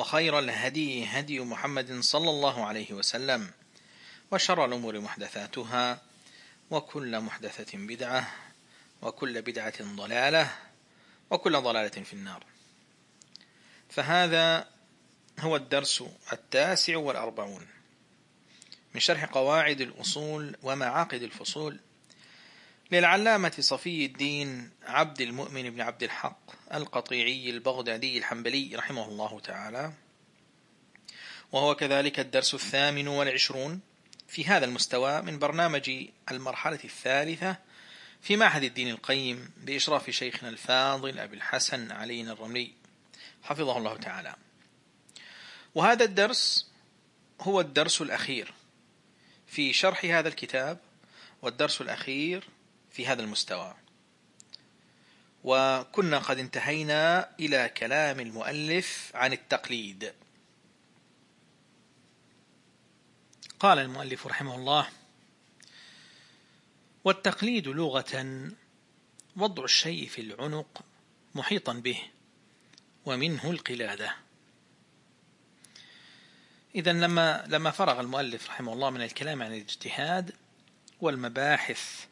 وخير الهدي هدي محمد صلى الله عليه وسلم وشر الأمور محدثاتها وكل محدثة بدعة وكل بدعة ضلالة وكل ضلالة في النار. فهذا هو الدرس التاسع والأربعون من شرح قواعد الأصول ومعاقد الفصول للعلامة صفي الدين عبد المؤمن بن عبد الحق القطيعي البغدادي الحنبلي رحمه الله تعالى. وهو كذلك الدرس الثامن والعشرون في هذا المستوى من برنامج المرحلة الثالثة في معهد الدين القيم بإشراف شيخنا الفاضل أبي الحسن علي الرملي. حفظه الله تعالى. وهذا الدرس هو الدرس الأخير في شرح هذا الكتاب. والدرس الأخير في هذا المستوى. وكنا قد انتهينا إلى كلام المؤلف عن التقليد. قال المؤلف رحمه الله والتقليد لغة وضع الشيء في العنق محيطا به ومنه القلادة. إذا لما لما فرغ المؤلف رحمه الله من الكلام عن الاجتهاد والمباحث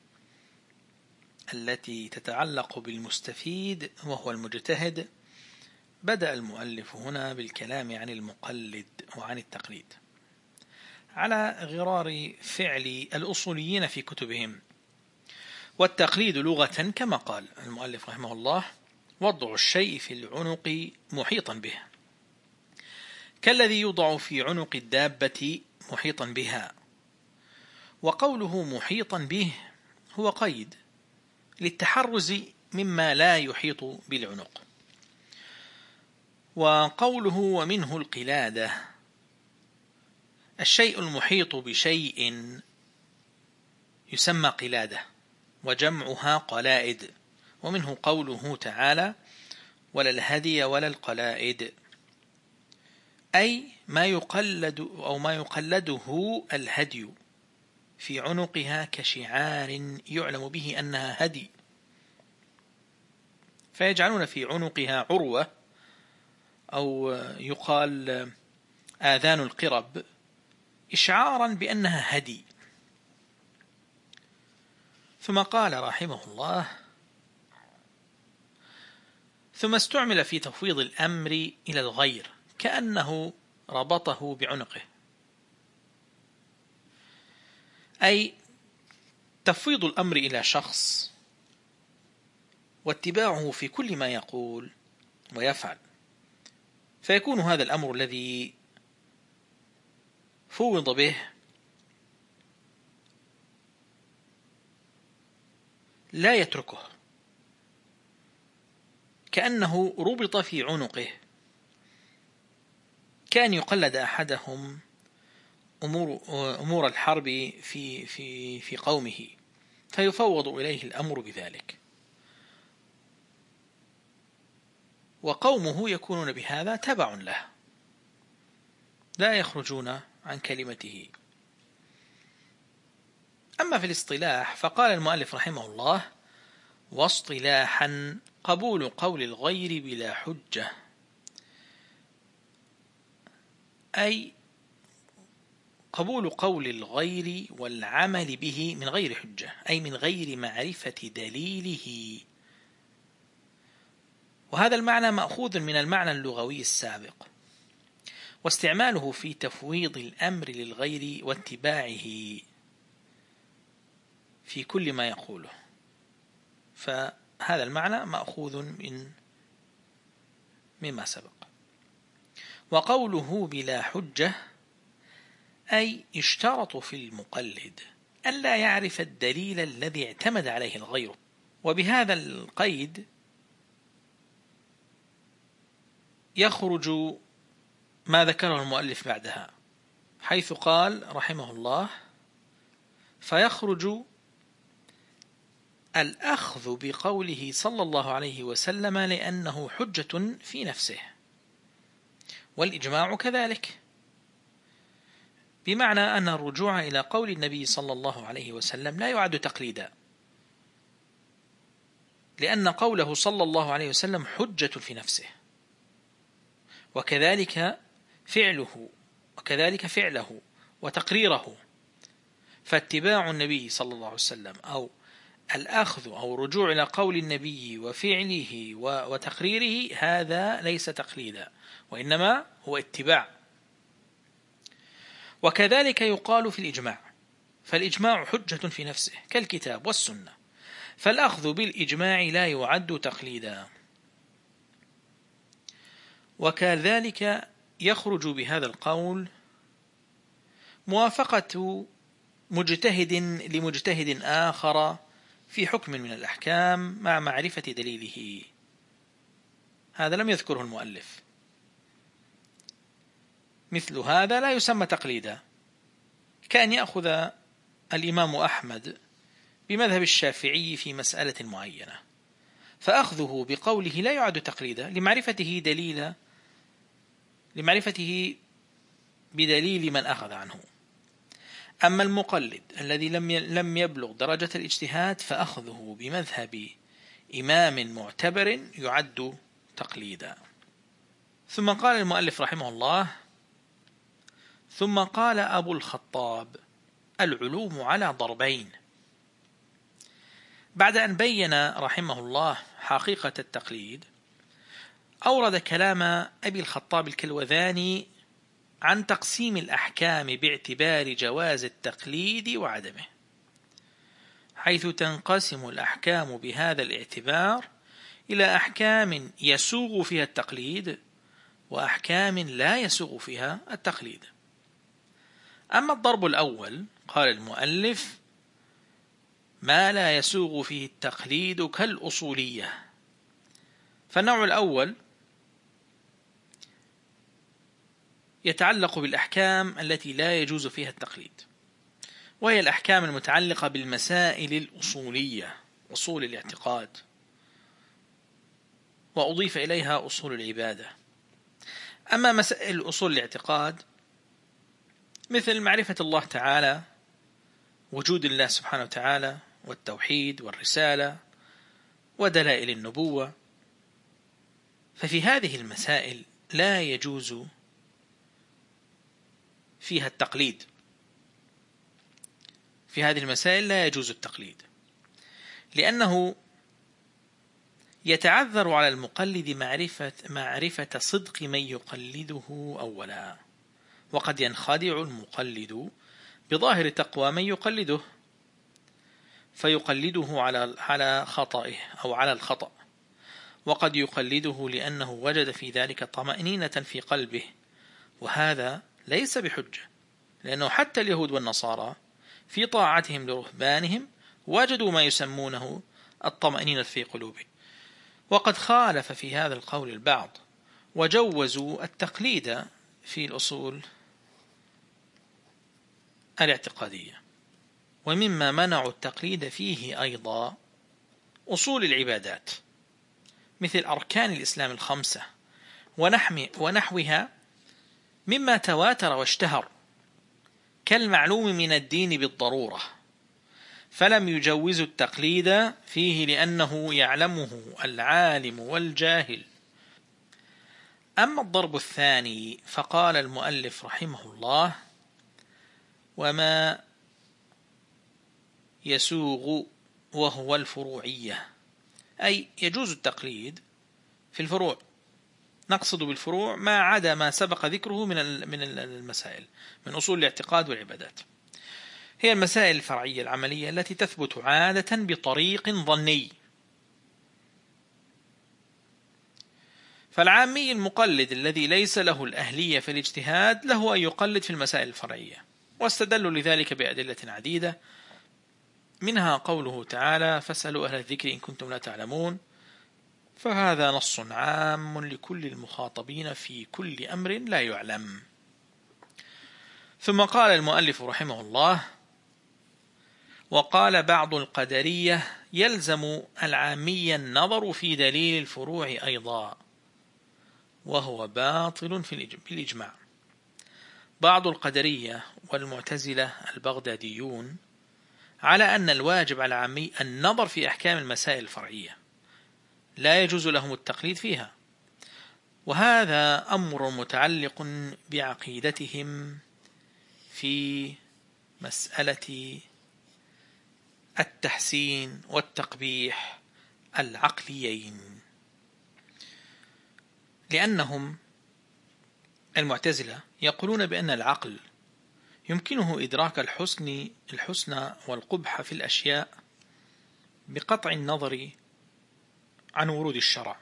التي تتعلق بالمستفيد وهو المجتهد بدأ المؤلف هنا بالكلام عن المقلد وعن التقليد. على غرار فعل الأصوليين في كتبهم. والتقليد لغة كما قال المؤلف رحمه الله وضع الشيء في العنق محيطا به. كالذي يوضع في عنق الدابة محيطا بها. وقوله محيطا به هو قيد. للتحرز مما لا يحيط بالعنق. وقوله ومنه القلادة الشيء المحيط بشيء يسمى قلادة وجمعها قلائد ومنه قوله تعالى ولا الهدي ولا القلائد أي ما يقلد أو ما يقلده الهدي. في عنقها كشعار يعلم به أنها هدي. فيجعلون في عنقها عروة أو يقال آذان القرب إشعارا بأنها هدي. ثم قال رحمه الله ثم استعمل في تفويض الأمر إلى الغير كأنه ربطه بعنقه. أي تفويض الأمر إلى شخص واتباعه في كل ما يقول ويفعل. فيكون هذا الأمر الذي فوض به لا يتركه كأنه ربط في عنقه. كان يقلد أحدهم أمور, أمور الحرب في, في, في قومه فيفوض إليه الأمر بذلك. وقومه يكونون بهذا تبع له. لا يخرجون عن كلمته. أما في الاصطلاح فقال المؤلف رحمه الله واصطلاحا قبول قول الغير بلا حجة أي قبول قول الغير والعمل به من غير حجة أي من غير معرفة دليله. وهذا المعنى مأخوذ من المعنى اللغوي السابق. واستعماله في تفويض الأمر للغير واتباعه في كل ما يقوله. فهذا المعنى مأخوذ من مما سبق. وقوله بلا حجة أي اشترط في المقلد ألا يعرف الدليل الذي اعتمد عليه الغير. وبهذا القيد يخرج ما ذكره المؤلف بعدها حيث قال رحمه الله فيخرج الأخذ بقوله صلى الله عليه وسلم لأنه حجة في نفسه والإجماع كذلك. بمعنى أن الرجوع إلى قول النبي صلى الله عليه وسلم لا يعد تقليدا. لأن قوله صلى الله عليه وسلم حجة في نفسه. وكذلك فعله وكذلك فعله وتقريره. فاتباع النبي صلى الله عليه وسلم أو الأخذ أو الرجوع إلى قول النبي وفعله وتقريره هذا ليس تقليدا وإنما هو اتباع. وكذلك يقال في الإجماع فالإجماع حجة في نفسه كالكتاب والسنة فالأخذ بالإجماع لا يعد تقليدا. وكذلك يخرج بهذا القول موافقة مجتهد لمجتهد آخر في حكم من الأحكام مع معرفة دليله. هذا لم يذكره المؤلف. مثل هذا لا يسمى تقليدا. كأن يأخذ الإمام أحمد بمذهب الشافعي في مسألة معينة فأخذه بقوله لا يعد تقليدا لمعرفته دليل لمعرفته بدليل من أخذ عنه. أما المقلد الذي لم لم يبلغ درجة الاجتهاد فأخذه بمذهب إمام معتبر يعد تقليدا. ثم قال المؤلف رحمه الله ثم قال أبو الخطاب العلوم على ضربين. بعد أن بين رحمه الله حقيقة التقليد أورد كلام أبي الخطاب الكلوذاني عن تقسيم الأحكام باعتبار جواز التقليد وعدمه حيث تنقسم الأحكام بهذا الاعتبار إلى أحكام يسوغ فيها التقليد وأحكام لا يسوغ فيها التقليد. أما الضرب الأول قال المؤلف ما لا يسوغ فيه التقليد كالأصولية. فالنوع الأول يتعلق بالأحكام التي لا يجوز فيها التقليد وهي الأحكام المتعلقة بالمسائل الأصولية أصول الاعتقاد وأضيف إليها أصول العبادة. أما مسائل أصول الاعتقاد مثل معرفة الله تعالى وجود الله سبحانه وتعالى والتوحيد والرسالة ودلائل النبوة. ففي هذه المسائل لا يجوز فيها التقليد. في هذه المسائل لا يجوز التقليد. لأنه يتعذر على المقلد معرفة, معرفة صدق من يقلده أولا. وقد ينخدع المقلد بظاهر تقوى من يقلده فيقلده على على خطئه أو على الخطأ وقد يقلده لأنه وجد في ذلك طمأنينة في قلبه وهذا ليس بحجة لأنه حتى اليهود والنصارى في طاعتهم لرهبانهم وجدوا ما يسمونه الطمأنينة في قلوبهم وقد خالف في هذا القول البعض وجوزوا التقليد في الأصول الاعتقادية. ومما منعوا التقليد فيه أيضا أصول العبادات مثل أركان الإسلام الخمسة ونحوها مما تواتر واشتهر كالمعلوم من الدين بالضرورة فلم يجوزوا التقليد فيه لأنه يعلمه العالم والجاهل. أما الضرب الثاني فقال المؤلف رحمه الله وما يسوغ وهو الفروعية. أي يجوز التقليد في الفروع. نقصد بالفروع ما عدا ما سبق ذكره من من المسائل من أصول الاعتقاد والعبادات. هي المسائل الفرعية العملية التي تثبت عادة بطريق ظني. فالعامي المقلد الذي ليس له الأهلية في الاجتهاد له أن يقلد في المسائل الفرعية. واستدلوا لذلك بأدلة عديدة. منها قوله تعالى فاسألوا أهل الذكر إن كنتم لا تعلمون فهذا نص عام لكل المخاطبين في كل أمر لا يعلم. ثم قال المؤلف رحمه الله وقال بعض القدرية يلزم العامية النظر في دليل الفروع أيضا وهو باطل في الإجماع بعض القدرية والمعتزلة البغداديون على أن الواجب على العامي النظر في أحكام المسائل الفرعية. لا يجوز لهم التقليد فيها. وهذا أمر متعلق بعقيدتهم في مسألة التحسين والتقبيح العقليين. لأنهم المعتزلة يقولون بأن العقل يمكنه إدراك الحسن الحسن والقبح في الأشياء بقطع النظر عن ورود الشرع.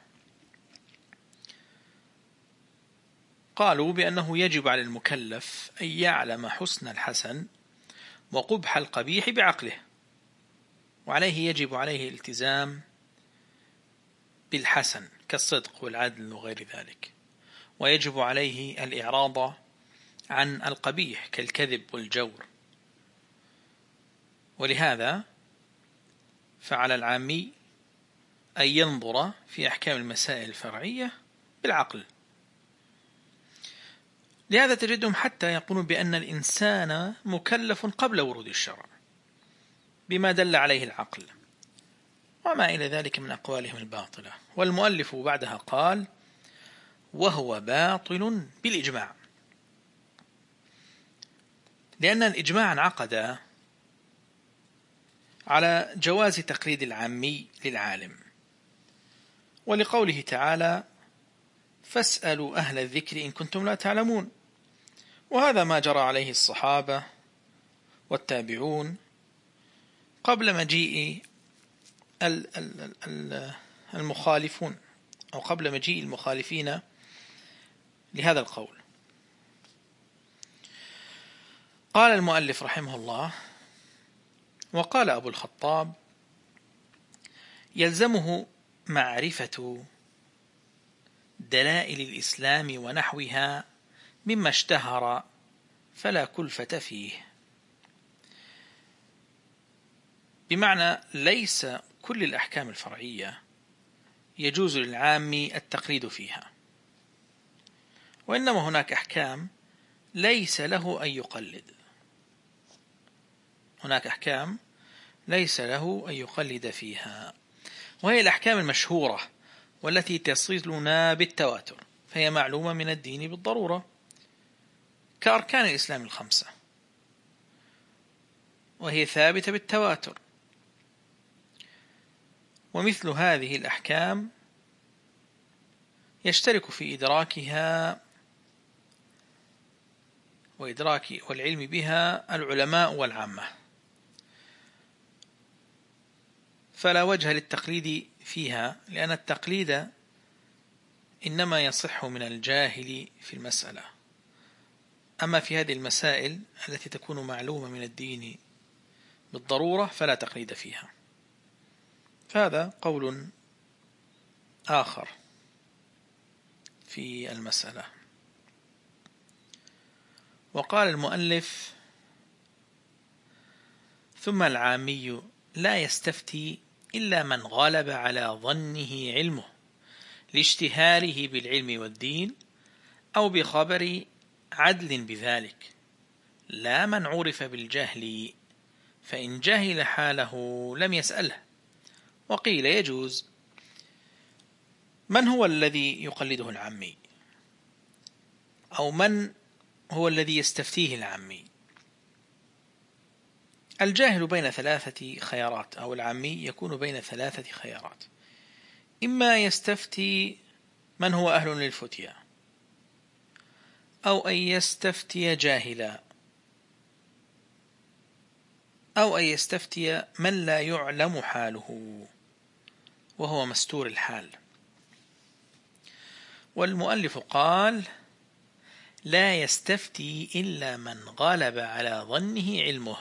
قالوا بأنه يجب على المكلف أن يعلم حسن الحسن وقبح القبيح بعقله وعليه يجب عليه الالتزام بالحسن كالصدق والعدل وغير ذلك. ويجب عليه الإعراض عن القبيح كالكذب والجور. ولهذا فعلى العامي أن ينظر في أحكام المسائل الفرعية بالعقل. لهذا تجدهم حتى يقولون بأن الإنسان مكلف قبل ورود الشرع بما دل عليه العقل. وما إلى ذلك من أقوالهم الباطلة. والمؤلف بعدها قال وهو باطل بالإجماع. لأن الإجماع انعقد على جواز تقليد العامي للعالم. ولقوله تعالى فاسألوا أهل الذكر إن كنتم لا تعلمون. وهذا ما جرى عليه الصحابة والتابعون قبل مجيء المخالفون أو قبل مجيء المخالفين لهذا القول. قال المؤلف رحمه الله وقال أبو الخطاب يلزمه معرفة دلائل الإسلام ونحوها مما اشتهر فلا كلفة فيه. بمعنى ليس كل الأحكام الفرعية يجوز للعام التقليد فيها. وإنما هناك أحكام ليس له أن يقلد. هناك أحكام ليس له أن يقلد فيها. وهي الأحكام المشهورة والتي تصلنا بالتواتر فهي معلومة من الدين بالضرورة. كأركان الإسلام الخمسة وهي ثابتة بالتواتر. ومثل هذه الأحكام يشترك في إدراكها وإدراك والعلم بها العلماء والعامة. فلا وجه للتقليد فيها لأن التقليد إنما يصح من الجاهل في المسألة. أما في هذه المسائل التي تكون معلومة من الدين بالضرورة فلا تقليد فيها. فهذا قول آخر في المسألة. وقال المؤلف ثم العامي لا يستفتي إلا من غلب على ظنه علمه لاشتهاره بالعلم والدين أو بخبر عدل بذلك. لا من عرف بالجهل فإن جهل حاله لم يسأله. وقيل يجوز. من هو الذي يقلده العمي أو من هو الذي يستفتيه العمي. الجاهل بين ثلاثة خيارات أو العمي يكون بين ثلاثة خيارات. إما يستفتي من هو أهل للفتية أو أن يستفتي جاهلا أو أن يستفتي من لا يعلم حاله وهو مستور الحال. والمؤلف قال لا يستفتي إلا من غلب على ظنه علمه.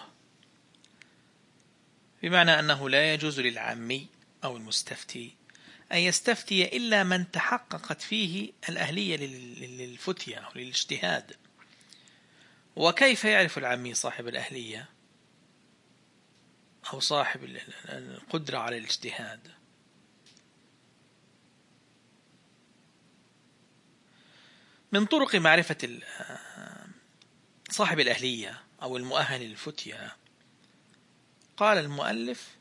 بمعنى أنه لا يجوز للعامي أو المستفتي أن يستفتي إلا من تحققت فيه الأهلية للفتية أو للاجتهاد. وكيف يعرف العامي صاحب الأهلية أو صاحب القدرة على الاجتهاد؟ من طرق معرفة صاحب الأهلية أو المؤهل للفتية قال المؤلف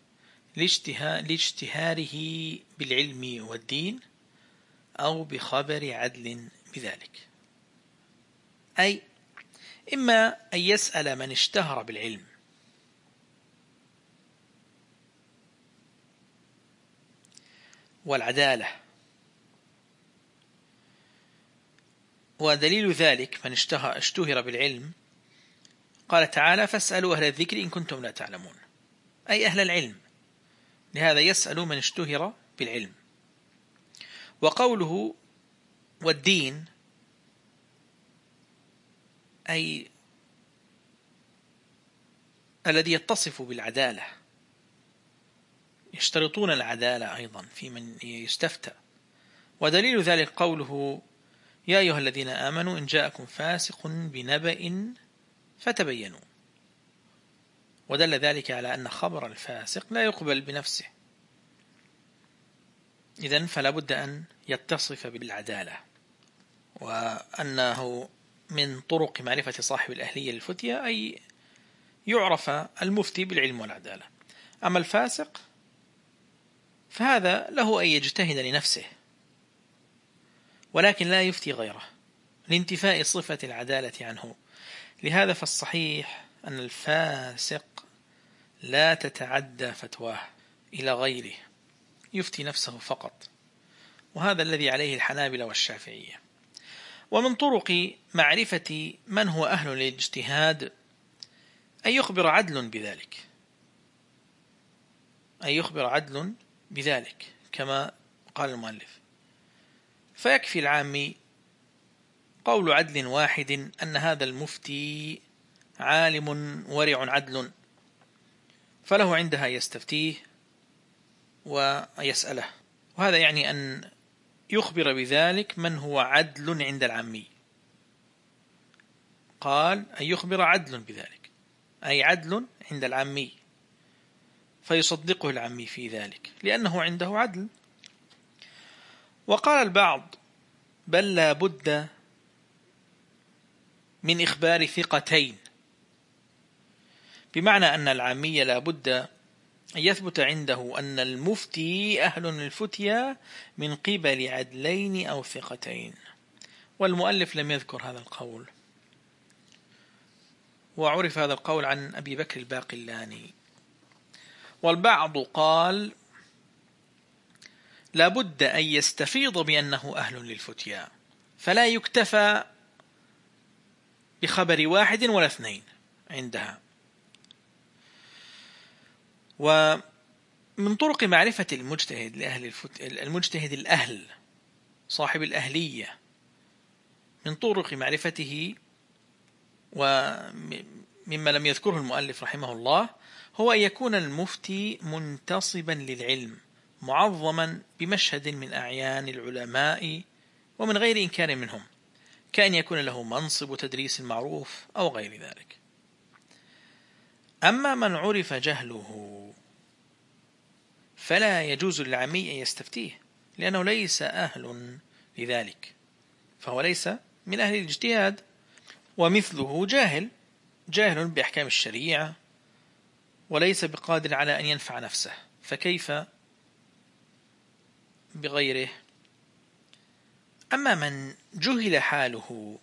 لاجتهاره بالعلم والدين أو بخبر عدل بذلك. أي إما أن يسأل من اشتهر بالعلم. والعدالة. ودليل ذلك من اشتهر بالعلم قال تعالى فاسألوا أهل الذكر إن كنتم لا تعلمون. أي أهل العلم. لهذا يسأل من اشتهر بالعلم. وقوله والدين أي الذي يتصف بالعدالة. يشترطون العدالة أيضا في من يستفتى. ودليل ذلك قوله يا أيها الذين آمنوا إن جاءكم فاسق بنبأ فتبينوا. ودل ذلك على أن خبر الفاسق لا يقبل بنفسه. إذن فلا بد أن يتصف بالعدالة وأنه من طرق معرفة صاحب الأهلية للفتية أي يعرف المفتي بالعلم والعدالة. أما الفاسق فهذا له أن يجتهد لنفسه. ولكن لا يفتي غيره لانتفاء صفة العدالة عنه. لهذا فالصحيح أن الفاسق لا تتعدى فتواه إلى غيره يفتي نفسه فقط وهذا الذي عليه الحنابلة والشافعية. ومن طرق معرفة من هو أهل للاجتهاد أن يخبر عدل بذلك. أن يخبر عدل بذلك كما قال المؤلف. فيكفي العامي قول عدل واحد أن هذا المفتي عالم ورع عدل فله عندها يستفتيه ويسأله. وهذا يعني أن يخبر بذلك من هو عدل عند العامي. قال أن يخبر عدل بذلك أي عدل عند العامي فيصدقه العمي في ذلك لأنه عنده عدل. وقال البعض بل لا بد من إخبار ثقتين. بمعنى أن العامية لا بد أن يثبت عنده أن المفتي أهل الفتيا من قبل عدلين أو ثقتين. والمؤلف لم يذكر هذا القول. وعرف هذا القول عن أبي بكر الباقلاني. والبعض قال لابد أن يستفيض بأنه أهل للفتيا فلا يكتفى بخبر واحد ولا اثنين عندها. ومن طرق معرفة المجتهد لأهل الفت... المجتهد الأهل صاحب الأهلية من طرق معرفته ومما لم يذكره المؤلف رحمه الله هو أن يكون المفتي منتصبا للعلم. معظما بمشهد من أعيان العلماء ومن غير إنكار منهم كأن يكون له منصب تدريس معروف أو غير ذلك. أما من عرف جهله فلا يجوز للعمي أن يستفتيه لأنه ليس أهل لذلك فهو ليس من أهل الاجتهاد ومثله جاهل جاهل بأحكام الشريعة وليس بقادر على أن ينفع نفسه فكيف بغيره. أما من جهل حاله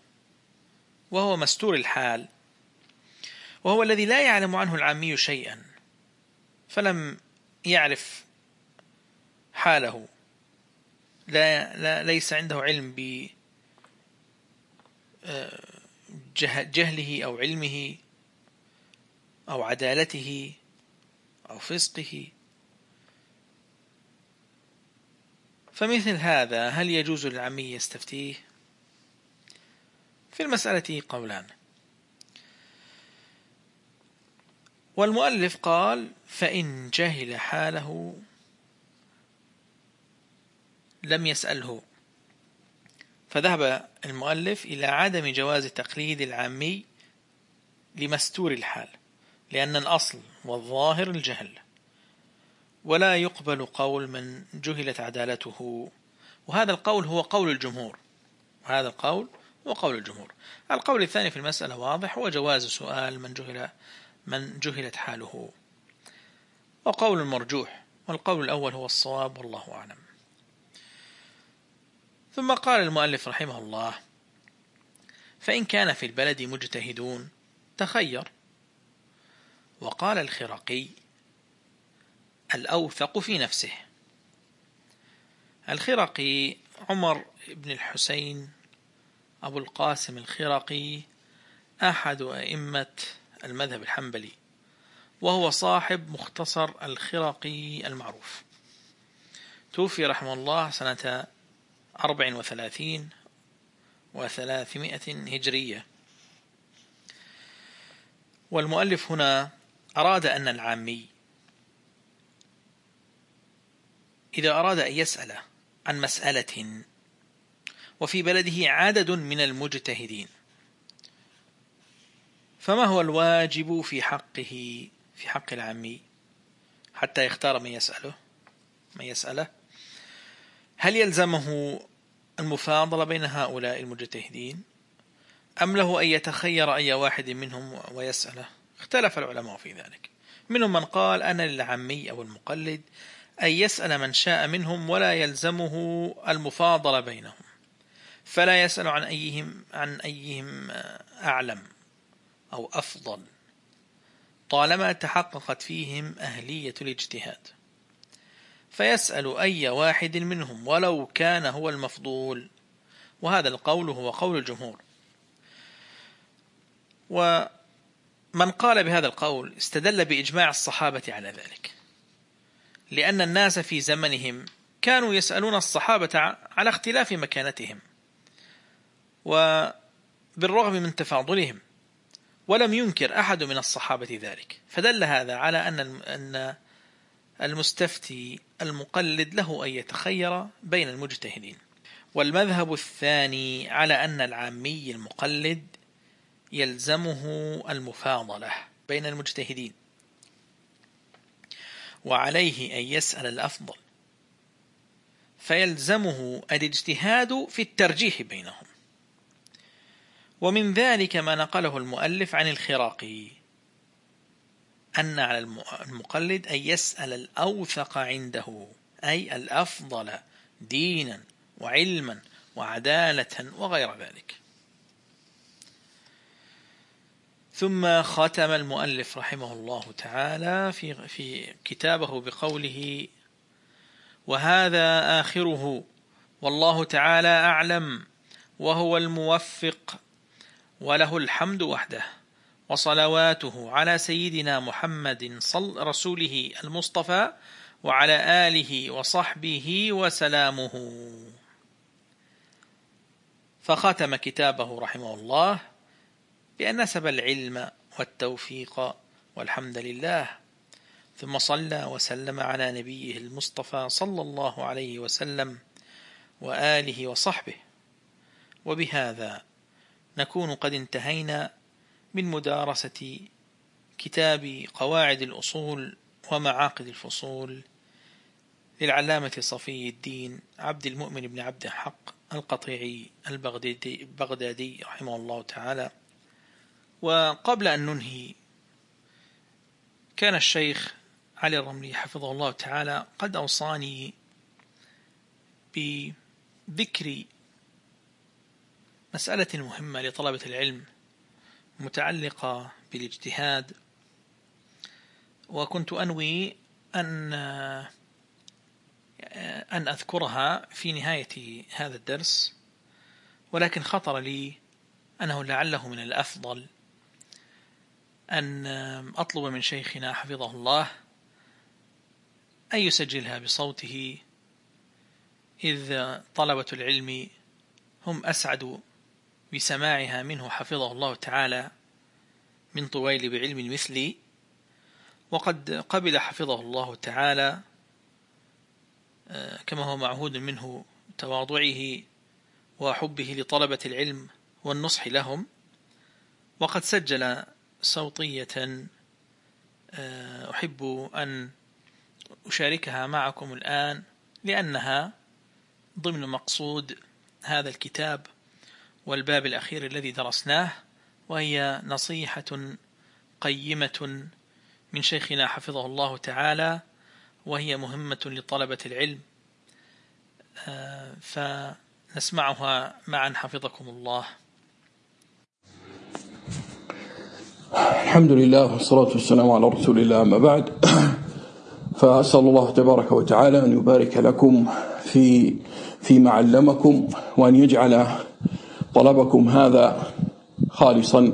وهو مستور الحال وهو الذي لا يعلم عنه العامي شيئا فلم يعرف حاله لا, لا ليس عنده علم ب آه، جهله أو علمه أو عدالته أو فسقه. فمثل هذا هل يجوز للعمي يستفتيه؟ في المسألة قولان. والمؤلف قال فإن جهل حاله لم يسأله. فذهب المؤلف إلى عدم جواز تقليد العامي لمستور الحال لأن الأصل والظاهر الجهل. ولا يقبل قول من جهلت عدالته. وهذا القول هو قول الجمهور. وهذا القول هو قول الجمهور. القول الثاني في المسألة واضح هو جواز سؤال من جهل من جهلت حاله. وقول مرجوح والقول الأول هو الصواب والله أعلم. ثم قال المؤلف رحمه الله فإن كان في البلد مجتهدون تخير. وقال الخرقي الأوثق في نفسه. الخرقي عمر بن الحسين أبو القاسم الخرقي أحد أئمة المذهب الحنبلي وهو صاحب مختصر الخرقي المعروف. توفي رحمه الله سنة أربع وثلاثين وثلاثمائة هجرية. والمؤلف هنا أراد أن العامي إذا أراد أن يسأل عن مسألة وفي بلده عدد من المجتهدين. فما هو الواجب في حقه في حق العامي حتى يختار من يسأله من يسأله. هل يلزمه المفاضلة بين هؤلاء المجتهدين؟ أم له أن يتخير أي واحد منهم ويسأله؟ اختلف العلماء في ذلك. منهم من قال أنا للعمي أو المقلد أن يسأل من شاء منهم ولا يلزمه المفاضلة بينهم فلا يسأل عن أيهم عن أيهم أعلم أو أفضل طالما تحققت فيهم أهلية الاجتهاد. فيسأل أي واحد منهم ولو كان هو المفضول وهذا القول هو قول الجمهور. ومن قال بهذا القول استدل بإجماع الصحابة على ذلك. لأن الناس في زمنهم كانوا يسألون الصحابة على اختلاف مكانتهم وبالرغم من تفاضلهم ولم ينكر أحد من الصحابة ذلك. فدل هذا على أن المستفتي المقلد له أن يتخير بين المجتهدين. والمذهب الثاني على أن العامي المقلد يلزمه المفاضلة بين المجتهدين. وعليه أن يسأل الأفضل. فيلزمه الاجتهاد في الترجيح بينهم. ومن ذلك ما نقله المؤلف عن الخراقي أن على المقلد أن يسأل الأوثق عنده أي الأفضل دينا وعلما وعدالة وغير ذلك. ثم ختم المؤلف رحمه الله تعالى في في كتابه بقوله وهذا آخره والله تعالى أعلم وهو الموفق وله الحمد وحده وصلواته على سيدنا محمد صل رسوله المصطفى وعلى آله وصحبه وسلامه. فختم كتابه رحمه الله بأن نسب العلم والتوفيق والحمد لله ثم صلى وسلم على نبيه المصطفى صلى الله عليه وسلم وآله وصحبه. وبهذا نكون قد انتهينا من مدارسة كتاب قواعد الأصول ومعاقد الفصول للعلامة صفي الدين عبد المؤمن بن عبد الحق القطيعي البغدادي رحمه الله تعالى. وقبل أن ننهي كان الشيخ علي الرملي حفظه الله تعالى قد أوصاني بذكر مسألة مهمة لطلبة العلم متعلقة بالاجتهاد. وكنت أنوي أن أن أذكرها في نهاية هذا الدرس ولكن خطر لي أنه لعله من الأفضل أن أطلب من شيخنا حفظه الله أن يسجلها بصوته إذ طلبة العلم هم أسعد بسماعها منه حفظه الله تعالى من طويل بعلم مثلي. وقد قبل حفظه الله تعالى آه، كما هو معهود منه تواضعه وحبه لطلبة العلم والنصح لهم. وقد سجل صوتية آه، أحب أن أشاركها معكم الآن لأنها ضمن مقصود هذا الكتاب والباب الأخير الذي درسناه وهي نصيحة قيمة من شيخنا حفظه الله تعالى وهي مهمة لطلبة العلم آه، فنسمعها معا حفظكم الله. الحمد لله والصلاة والسلام على رسول الله أما بعد. فأسأل الله تبارك وتعالى أن يبارك لكم في فيما علمكم وأن يجعل طلبكم هذا خالصا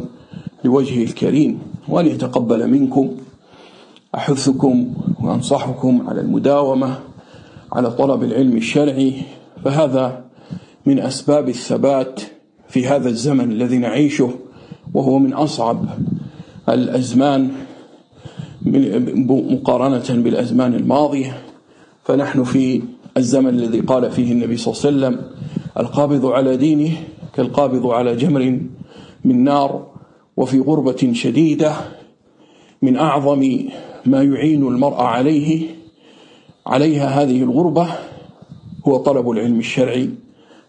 لوجهه الكريم وأن يتقبل منكم. أحثكم وأنصحكم على المداومة على طلب العلم الشرعي. فهذا من أسباب الثبات في هذا الزمن الذي نعيشه وهو من أصعب الأزمان مقارنة بالأزمان الماضية. فنحن في الزمن الذي قال فيه النبي صلى الله عليه وسلم القابض على دينه كالقابض على جمر من نار وفي غربة شديدة من أعظم ما يعين المرأة عليه عليها هذه الغربة هو طلب العلم الشرعي.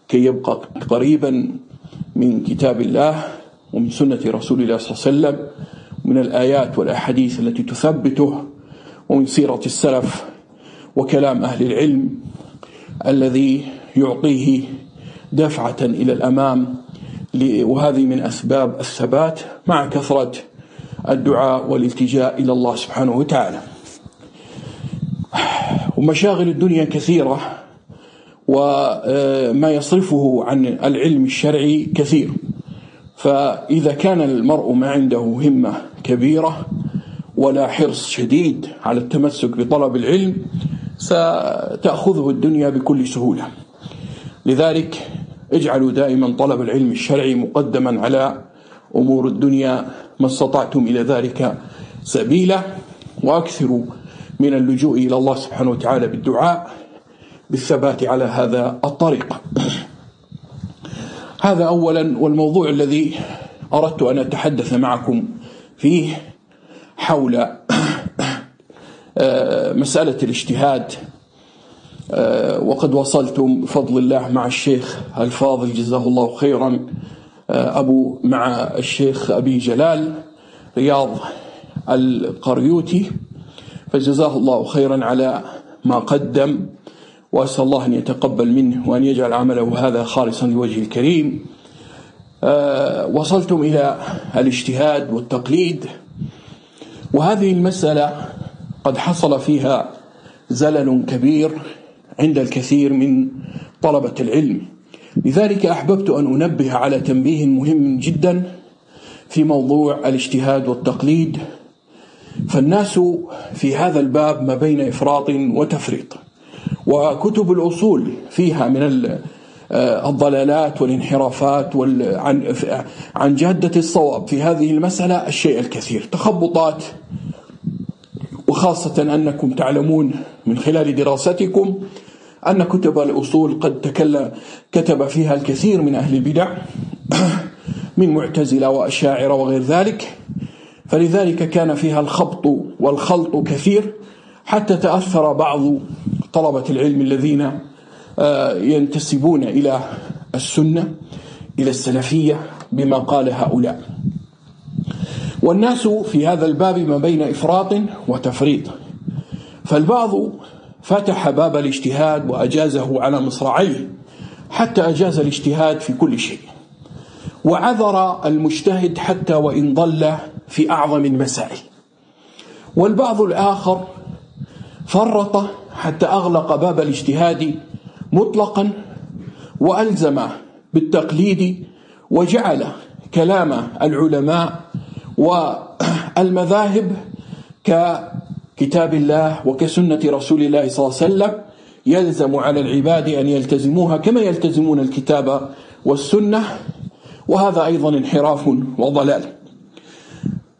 كي يبقى قريبا من كتاب الله ومن سنة رسول الله صلى الله عليه وسلم من الآيات والأحاديث التي تثبته ومن سيرة السلف وكلام أهل العلم الذي يعطيه دفعة إلى الأمام وهذه من أسباب الثبات مع كثرة الدعاء والالتجاء إلى الله سبحانه وتعالى. ومشاغل الدنيا كثيرة وما يصرفه عن العلم الشرعي كثير. فإذا كان المرء ما عنده همة كبيرة ولا حرص شديد على التمسك بطلب العلم ستأخذه الدنيا بكل سهولة. لذلك اجعلوا دائما طلب العلم الشرعي مقدما على أمور الدنيا ما استطعتم إلى ذلك سبيلا. وأكثروا من اللجوء إلى الله سبحانه وتعالى بالدعاء بالثبات على هذا الطريق. هذا أولا والموضوع الذي أردت أن أتحدث معكم فيه حول مسألة الاجتهاد. آه، وقد وصلتم بفضل الله مع الشيخ الفاضل جزاه الله خيرا آه، أبو مع الشيخ أبي جلال رياض القريوتي فجزاه الله خيرا على ما قدم. وأسأل الله أن يتقبل منه وأن يجعل عمله هذا خالصا لوجه الكريم. أه وصلتم إلى الاجتهاد والتقليد. وهذه المسألة قد حصل فيها زلل كبير عند الكثير من طلبة العلم. لذلك أحببت أن أنبه على تنبيه مهم جدا في موضوع الاجتهاد والتقليد. فالناس في هذا الباب ما بين إفراط وتفريط. وكتب الأصول فيها من آه، الضلالات والانحرافات عن عن جادة الصواب في هذه المسألة الشيء الكثير. تخبطات وخاصة أنكم تعلمون من خلال دراستكم أن كتب الأصول قد تكلم كتب فيها الكثير من أهل البدع من معتزلة وأشاعرة وغير ذلك. فلذلك كان فيها الخبط والخلط كثير حتى تأثر بعض طلبة العلم الذين آه، ينتسبون إلى السنة إلى السلفية بما قال هؤلاء. والناس في هذا الباب ما بين إفراط وتفريط. فالبعض فتح باب الاجتهاد وأجازه على مصرعيه حتى أجاز الاجتهاد في كل شيء. وعذر المجتهد حتى وإن ضل في أعظم المسائل. والبعض الآخر فرط حتى أغلق باب الاجتهاد مطلقا وألزم بالتقليد وجعل كلام العلماء والمذاهب ككتاب الله وكسنة رسول الله صلى الله عليه وسلم يلزم على العباد أن يلتزموها كما يلتزمون الكتاب والسنة وهذا أيضا انحراف وضلال.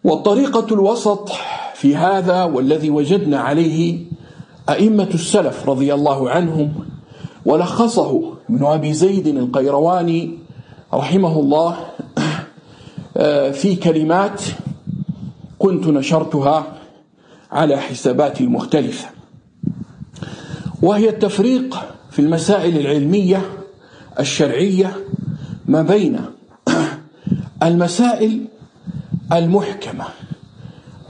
والطريقة الوسط في هذا والذي وجدنا عليه أئمة السلف رضي الله عنهم ولخصه ابن أبي زيد القيرواني رحمه الله آه، في كلمات كنت نشرتها على حساباتي المختلفة وهي التفريق في المسائل العلمية الشرعية ما بين المسائل المحكمة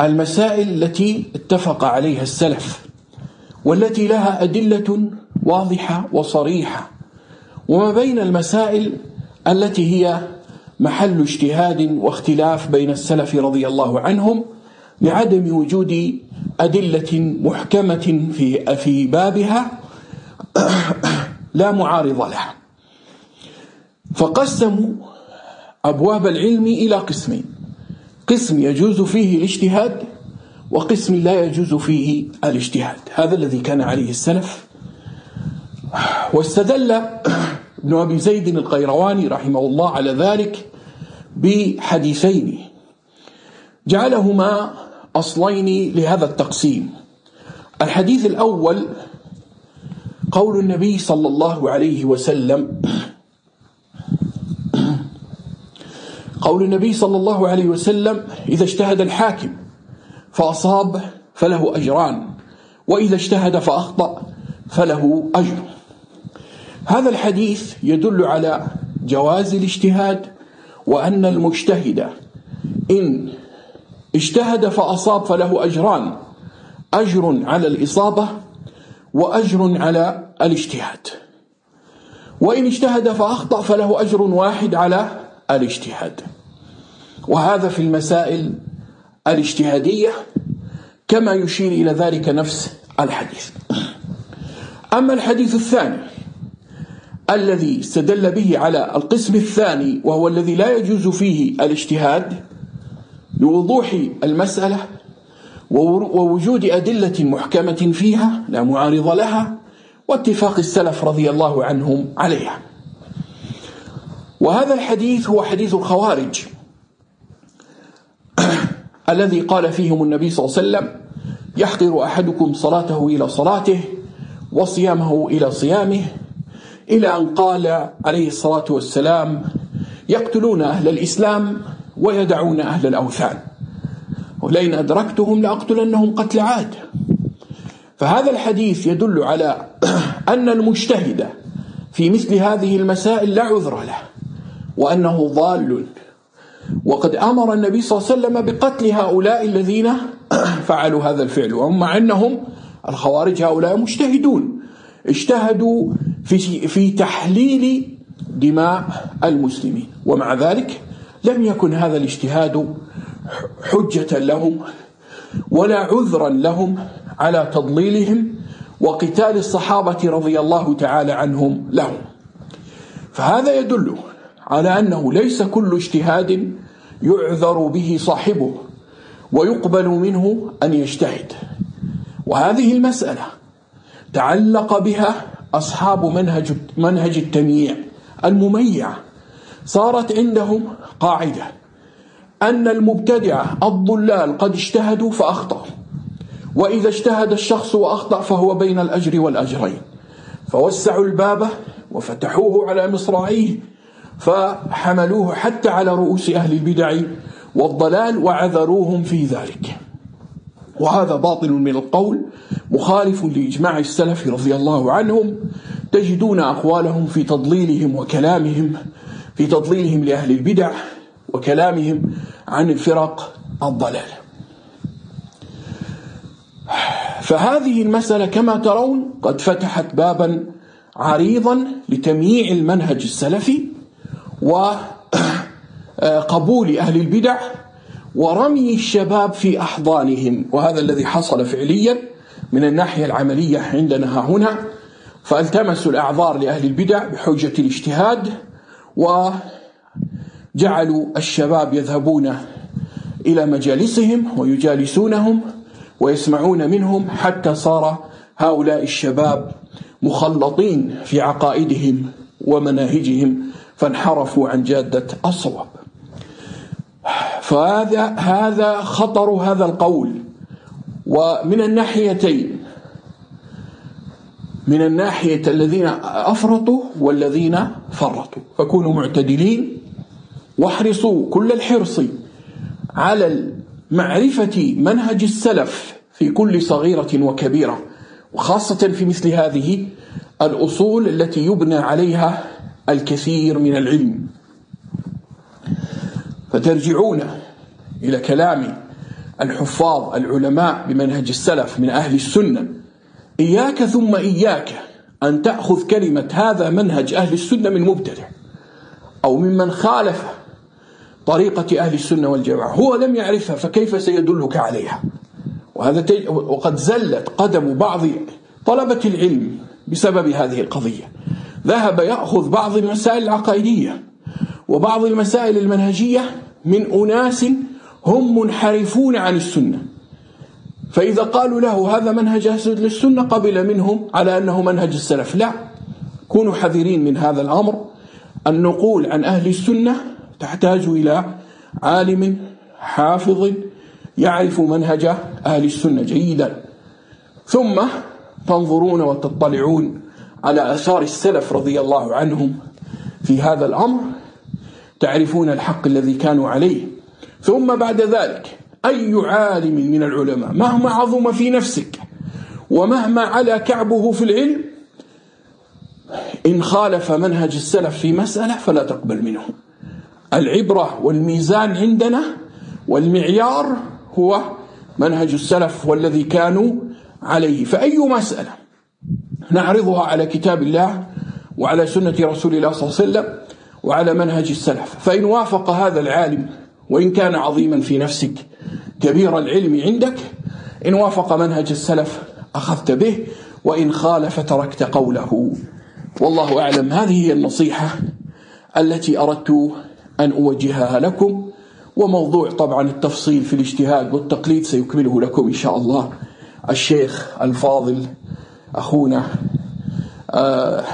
المسائل التي اتفق عليها السلف. والتي لها أدلة واضحة وصريحة. وما بين المسائل التي هي محل اجتهاد واختلاف بين السلف رضي الله عنهم لعدم وجود أدلة محكمة في في بابها لا معارض لها. فقسموا أبواب العلم إلى قسمين. قسم يجوز فيه الاجتهاد وقسم لا يجوز فيه الاجتهاد. هذا الذي كان عليه السلف. واستدل ابن أبي زيد القيرواني رحمه الله على ذلك بحديثين. جعلهما أصلين لهذا التقسيم. الحديث الأول قول النبي صلى الله عليه وسلم. قول النبي صلى الله عليه وسلم إذا اجتهد الحاكم فأصاب فله أجران. وإذا اجتهد فأخطأ فله أجر. هذا الحديث يدل على جواز الاجتهاد وأن المجتهد إن اجتهد فأصاب فله أجران. أجر على الإصابة وأجر على الاجتهاد. وإن اجتهد فأخطأ فله أجر واحد على الاجتهاد. وهذا في المسائل الاجتهادية كما يشير إلى ذلك نفس الحديث. أما الحديث الثاني الذي استدل به على القسم الثاني وهو الذي لا يجوز فيه الاجتهاد لوضوح المسألة ووجود أدلة محكمة فيها لا معارض لها واتفاق السلف رضي الله عنهم عليها. وهذا الحديث هو حديث الخوارج. الذي قال فيهم النبي صلى الله عليه وسلم يحقر أحدكم صلاته إلى صلاته وصيامه إلى صيامه إلى أن قال عليه الصلاة والسلام يقتلون أهل الإسلام ويدعون أهل الأوثان. ولئن أدركتهم لأقتلنهم قتل عاد. فهذا الحديث يدل على أن المجتهد في مثل هذه المسائل لا عذر له وأنه ضال وقد أمر النبي صلى الله عليه وسلم بقتل هؤلاء الذين فعلوا هذا الفعل. وهم مع أنهم الخوارج هؤلاء مجتهدون اجتهدوا في في تحليل دماء المسلمين. ومع ذلك لم يكن هذا الاجتهاد حجة لهم ولا عذرا لهم على تضليلهم وقتال الصحابة رضي الله تعالى عنهم لهم. فهذا يدل على أنه ليس كل اجتهاد يعذر به صاحبه ويقبل منه أن يجتهد. وهذه المسألة تعلق بها أصحاب منهج منهج التمييع المميع. صارت عندهم قاعدة أن المبتدعة الضلال قد اجتهدوا فأخطأوا وإذا اجتهد الشخص وأخطأ فهو بين الأجر والأجرين. فوسعوا الباب وفتحوه على مصراعيه فحملوه حتى على رؤوس أهل البدع والضلال وعذروهم في ذلك. وهذا باطل من القول مخالف لإجماع السلف رضي الله عنهم. تجدون أقوالهم في تضليلهم وكلامهم في تضليلهم لأهل البدع وكلامهم عن الفرق الضلال. فهذه المسألة كما ترون قد فتحت بابا عريضا لتمييع المنهج السلفي وقبول أهل البدع ورمي الشباب في أحضانهم. وهذا الذي حصل فعليا من الناحية العملية عندنا هنا. فالتمسوا الأعذار لأهل البدع بحجة الاجتهاد وجعلوا الشباب يذهبون إلى مجالسهم ويجالسونهم ويسمعون منهم حتى صار هؤلاء الشباب مخلطين في عقائدهم ومناهجهم. فانحرفوا عن جادة الصواب. فهذا هذا خطر هذا القول. ومن الناحيتين. من الناحية الذين أفرطوا والذين فرطوا. فكونوا معتدلين. واحرصوا كل الحرص على معرفة منهج السلف في كل صغيرة وكبيرة. وخاصة في مثل هذه الأصول التي يبنى عليها الكثير من العلم. فترجعون إلى كلام الحفاظ العلماء بمنهج السلف من أهل السنة. إياك ثم إياك أن تأخذ كلمة هذا منهج أهل السنة من مبتدع أو ممن خالف طريقة أهل السنة والجماعة. هو لم يعرفها فكيف سيدلك عليها؟ وهذا وقد زلت قدم بعض طلبة العلم بسبب هذه القضية. ذهب يأخذ بعض المسائل العقائدية وبعض المسائل المنهجية من أناس هم منحرفون عن السنة. فإذا قالوا له هذا منهج أهل السنة قبل منهم على أنه منهج السلف. لا كونوا حذرين من هذا الأمر. النقول عن أهل السنة تحتاج إلى عالم حافظ يعرف منهج أهل السنة جيدا. ثم تنظرون وتطلعون على أثار السلف رضي الله عنهم في هذا الأمر تعرفون الحق الذي كانوا عليه. ثم بعد ذلك أي عالم من العلماء مهما عظم في نفسك ومهما على كعبه في العلم إن خالف منهج السلف في مسألة فلا تقبل منه. العبرة والميزان عندنا والمعيار هو منهج السلف والذي كانوا عليه. فأي مسألة؟ نعرضها على كتاب الله وعلى سنة رسول الله صلى الله عليه وسلم وعلى منهج السلف. فإن وافق هذا العالم وإن كان عظيما في نفسك كبير العلم عندك إن وافق منهج السلف أخذت به وإن خالف تركت قوله. والله أعلم. هذه هي النصيحة التي أردت أن أوجهها لكم وموضوع طبعا التفصيل في الاجتهاد والتقليد سيكمله لكم إن شاء الله. الشيخ الفاضل أخونا آه،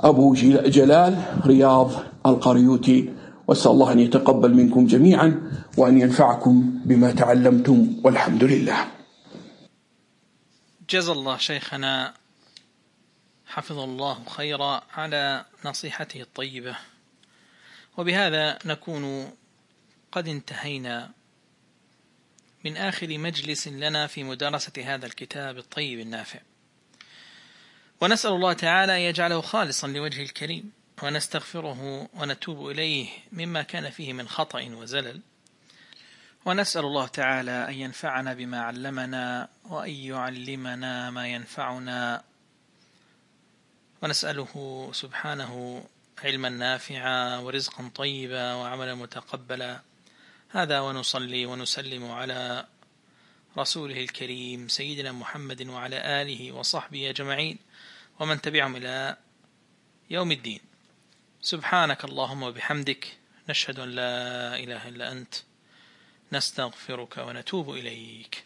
أبو جلال رياض القريوتي وأسأل الله أن يتقبل منكم جميعا وأن ينفعكم بما تعلمتم والحمد لله. جزا الله شيخنا حفظ الله خيرا على نصيحته الطيبة. وبهذا نكون قد انتهينا من آخر مجلس لنا في مدرسة هذا الكتاب الطيب النافع. ونسأل الله تعالى أن يجعله خالصا لوجه الكريم ونستغفره ونتوب إليه مما كان فيه من خطأ وزلل. ونسأل الله تعالى أن ينفعنا بما علمنا وأن يعلمنا ما ينفعنا. ونسأله سبحانه علما نافعا ورزقا طيبا وعملا متقبلا. هذا ونصلي ونسلم على رسوله الكريم سيدنا محمد وعلى آله وصحبه أجمعين ومن تبعهم إلى يوم الدين. سبحانك اللهم وبحمدك نشهد أن لا إله إلا أنت نستغفرك ونتوب إليك.